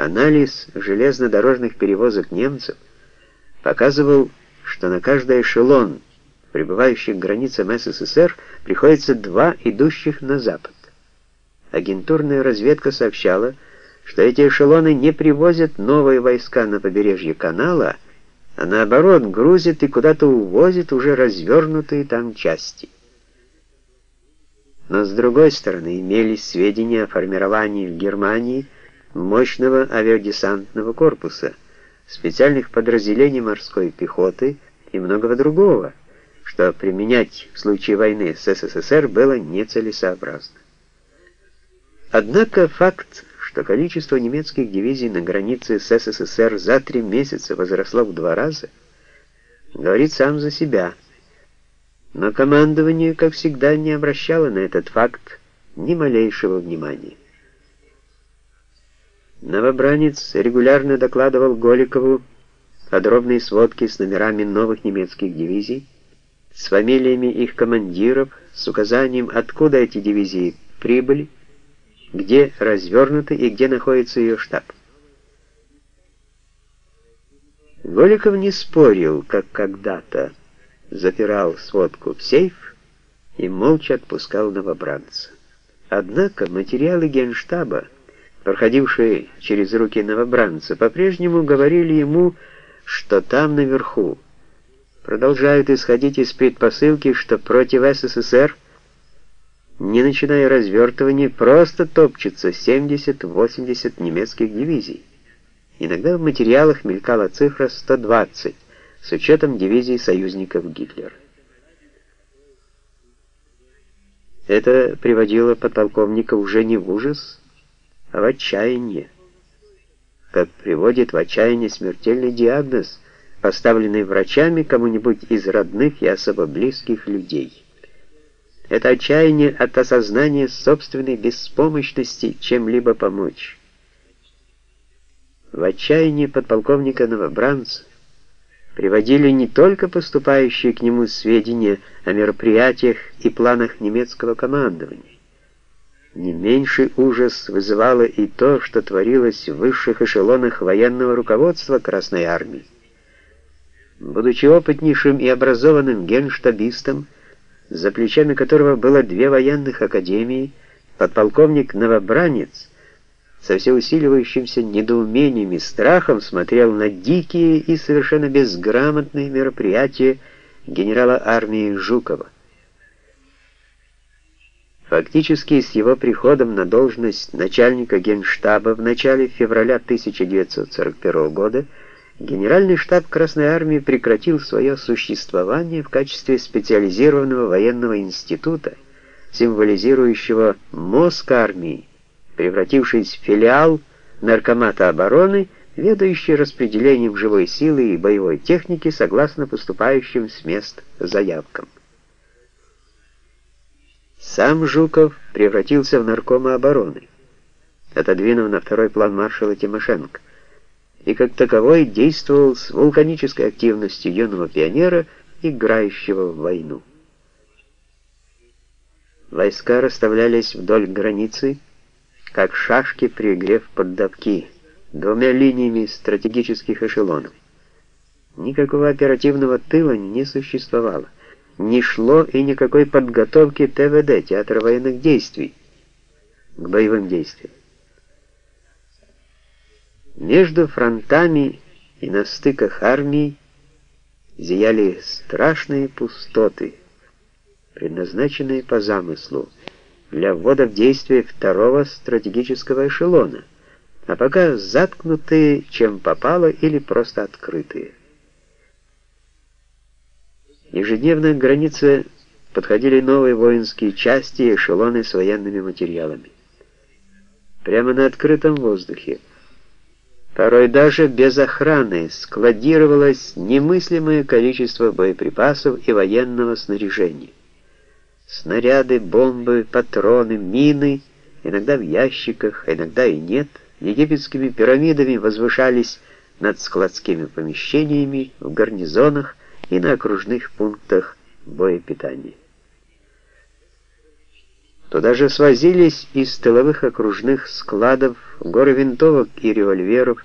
Анализ железнодорожных перевозок немцев показывал, что на каждый эшелон, прибывающий к границам СССР, приходится два идущих на запад. Агентурная разведка сообщала, что эти эшелоны не привозят новые войска на побережье канала, а наоборот грузят и куда-то увозят уже развернутые там части. Но с другой стороны имелись сведения о формировании в Германии мощного авиадесантного корпуса, специальных подразделений морской пехоты и многого другого, что применять в случае войны с СССР было нецелесообразно. Однако факт, что количество немецких дивизий на границе с СССР за три месяца возросло в два раза, говорит сам за себя. Но командование, как всегда, не обращало на этот факт ни малейшего внимания. Новобранец регулярно докладывал Голикову подробные сводки с номерами новых немецких дивизий, с фамилиями их командиров, с указанием, откуда эти дивизии прибыли, где развернуты и где находится ее штаб. Голиков не спорил, как когда-то, запирал сводку в сейф и молча отпускал новобранца. Однако материалы генштаба проходившие через руки новобранца, по-прежнему говорили ему, что там наверху продолжают исходить из предпосылки, что против СССР, не начиная развертывания, просто топчется 70-80 немецких дивизий. Иногда в материалах мелькала цифра 120 с учетом дивизий союзников Гитлера. Это приводило подполковника уже не в ужас, а в отчаяние. Как приводит в отчаяние смертельный диагноз, поставленный врачами кому-нибудь из родных и особо близких людей. Это отчаяние от осознания собственной беспомощности чем-либо помочь. В отчаянии подполковника Новобранца приводили не только поступающие к нему сведения о мероприятиях и планах немецкого командования, не меньший ужас вызывало и то, что творилось в высших эшелонах военного руководства Красной Армии. Будучи опытнейшим и образованным генштабистом, за плечами которого было две военных академии, подполковник Новобранец со всеусиливающимся недоумением и страхом смотрел на дикие и совершенно безграмотные мероприятия генерала армии Жукова. Фактически с его приходом на должность начальника Генштаба в начале февраля 1941 года Генеральный штаб Красной Армии прекратил свое существование в качестве специализированного военного института, символизирующего мозг армии, превратившись в филиал Наркомата обороны, ведающий распределением живой силы и боевой техники согласно поступающим с мест заявкам. Сам Жуков превратился в наркома обороны, отодвинув на второй план маршала Тимошенко, и как таковой действовал с вулканической активностью юного пионера, играющего в войну. Войска расставлялись вдоль границы, как шашки при игре в поддавки, двумя линиями стратегических эшелонов. Никакого оперативного тыла не существовало не шло и никакой подготовки ТВД, Театра военных действий, к боевым действиям. Между фронтами и на стыках армий зияли страшные пустоты, предназначенные по замыслу для ввода в действие второго стратегического эшелона, а пока заткнутые чем попало или просто открытые. Ежедневно к границе подходили новые воинские части и эшелоны с военными материалами. Прямо на открытом воздухе, порой даже без охраны, складировалось немыслимое количество боеприпасов и военного снаряжения. Снаряды, бомбы, патроны, мины, иногда в ящиках, а иногда и нет, египетскими пирамидами возвышались над складскими помещениями в гарнизонах, и на окружных пунктах боепитания. Туда же свозились из тыловых окружных складов горы винтовок и револьверов,